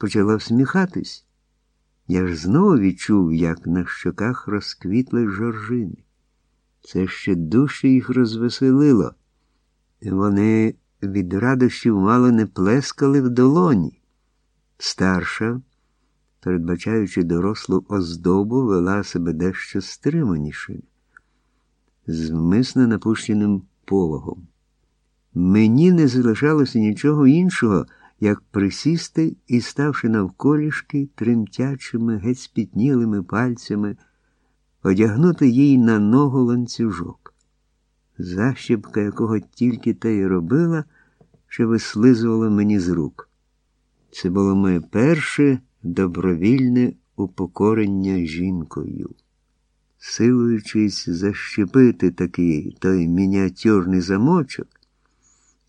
почала всміхатись. Я ж знову відчув, як на щоках розквітли жоржини. Це ще дужче їх розвеселило. Вони від радощів мало не плескали в долоні. Старша, передбачаючи дорослу оздобу, вела себе дещо стриманіше, з вмисно напущеним повагом. Мені не залишалося нічого іншого, як присісти і, ставши навколішки тремтячими, геть спітнілими пальцями, одягнути їй на ногу ланцюжок, защіпка якого тільки те й робила, що вислизувала мені з рук. Це було моє перше добровільне упокорення жінкою. Силуючись защепити такий той мініатюрний замочок,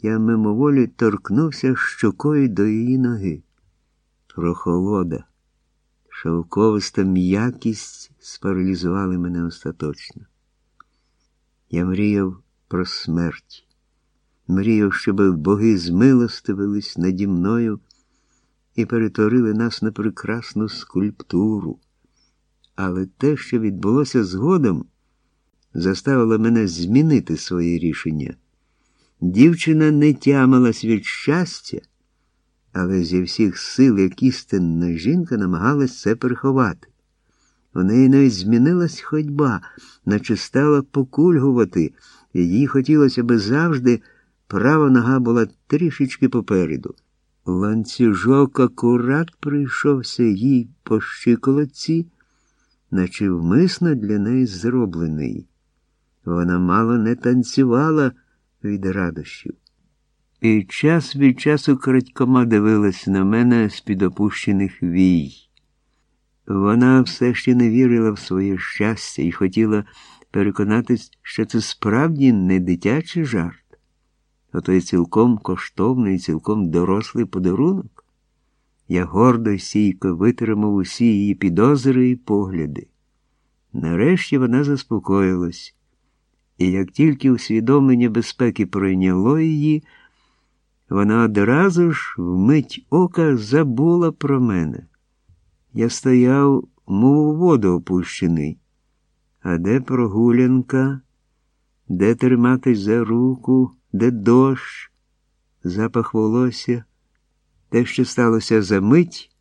я мимоволі торкнувся щокою до її ноги. Прохолода, шовковиста м'якість спаралізували мене остаточно. Я мріяв про смерть, мріяв, щоб боги змилостивились наді мною і перетворили нас на прекрасну скульптуру. Але те, що відбулося згодом, заставило мене змінити своє рішення. Дівчина не тямилась від щастя, але зі всіх сил, як істинна жінка, намагалась це приховати. У неї навіть змінилась ходьба, наче стала покульгувати, і їй хотілося би завжди, права нога була трішечки попереду. Ланцюжок акурат прийшовся їй по щиколотці, наче вмисно для неї зроблений. Вона мало не танцювала від радощів. І час від часу крадькома дивилась на мене з-під опущених вій. Вона все ще не вірила в своє щастя і хотіла переконатись, що це справді не дитячий жарт, а то й цілком коштовний, цілком дорослий подарунок. Я гордо сійко витримав усі її підозри і погляди. Нарешті вона заспокоїлась. І як тільки усвідомлення безпеки пройняло її, вона одразу ж вмить ока забула про мене. Я стояв, мов у воду опущений. А де прогулянка, де триматись за руку, де дощ, запах волосся, те, що сталося за мить,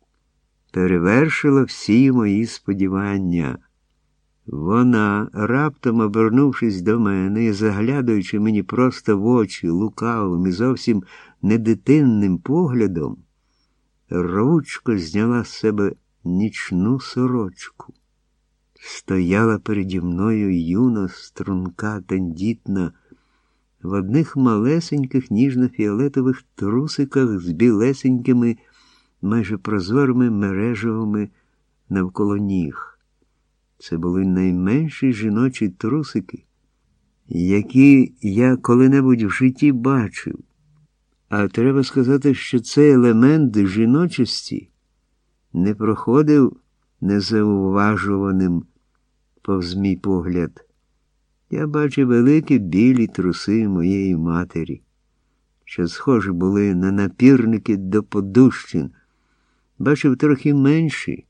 перевершило всі мої сподівання. Вона, раптом обернувшись до мене і заглядаючи мені просто в очі лукавим і зовсім недитинним поглядом, ручко зняла з себе нічну сорочку. Стояла переді мною юна, струнка, тендітна, в одних малесеньких ніжно-фіолетових трусиках з білесенькими, майже прозорими мережевими навколо ніг. Це були найменші жіночі трусики, які я коли-небудь в житті бачив. А треба сказати, що цей елемент жіночості не проходив незауважуваним повз мій погляд. Я бачив великі білі труси моєї матері, що схожі були на напірники до подущин, бачив трохи менші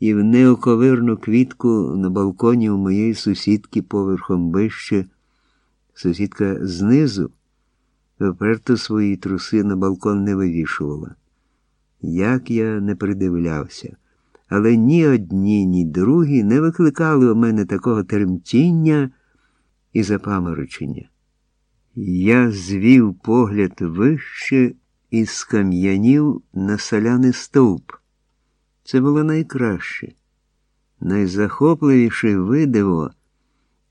і в неоковирну квітку на балконі у моєї сусідки поверхом вище, сусідка знизу, вперто свої труси на балкон не вивішувала. Як я не придивлявся, але ні одні, ні другі не викликали у мене такого тремтіння і запаморочення. Я звів погляд вище і скам'янів на соляний стовп. Це було найкраще, найзахопливіше видиво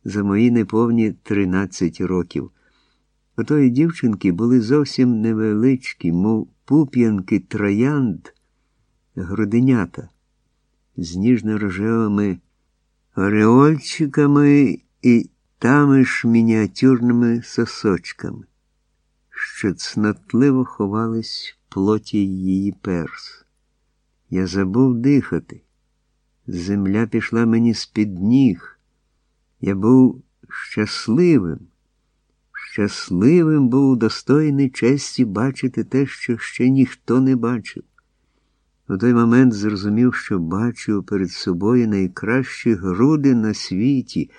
за мої неповні 13 років. У тої дівчинки були зовсім невеличкі, мов пуп'янки троянд, груденята з ніжно-рожевими ореольчиками і тами ж мініатюрними сосочками, що цнотливо ховались в плоті її перс. Я забув дихати. Земля пішла мені з-під ніг. Я був щасливим. Щасливим був достойний честі бачити те, що ще ніхто не бачив. У той момент зрозумів, що бачив перед собою найкращі груди на світі.